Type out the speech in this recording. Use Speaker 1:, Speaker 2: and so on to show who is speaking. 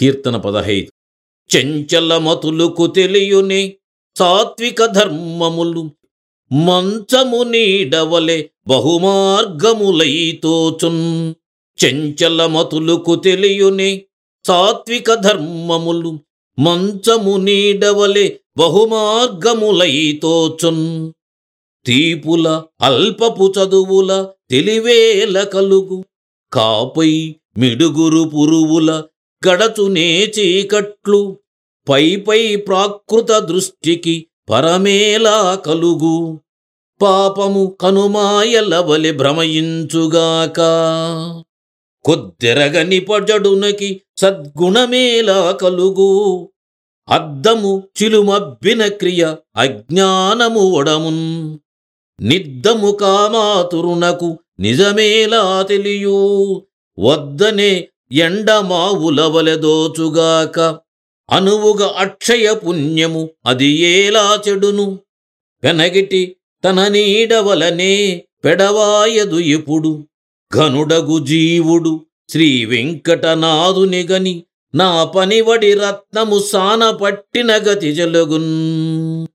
Speaker 1: కీర్తన పదహైదు. చెంచలమతులకు తెలియునే సాత్విక ధర్మములు మంచము నీడవలే బహుమార్గములైతోచున్. చెంచలమతులకు తెలియునే సాత్విక ధర్మములు మంచము నీడవలే బహుమార్గములైతోచున్. తీపుల అల్పపు చదువుల తెలివేల కలుగు. కాపై మిడుగురు పురువుల గడచునే చీకట్లు పై పై ప్రాకృత దృష్టికి పరమేలా కలుగు. పాపము కనుమాయలవలి భ్రమయించుగాక. కొద్దెరగని పజడునకి సద్గుణమేలా కలుగు. అద్దము చిలుమబ్బిన క్రియ అజ్ఞానము వడమున్ నిద్దము కామాతురునకు నిజమేలా తెలియు. వద్దనే ఎండమావులవలెదోచుగాక అనువుగ అక్షయ పుణ్యము అది ఏలా చెడును? పెనగిటి తన నీడవలనే పెడవాయదు ఇప్పుడు ఘనుడగు జీవుడు శ్రీ వెంకటనాథునిగని నా పనివడి రత్నము సాన పట్టిన గతి జలుగున్.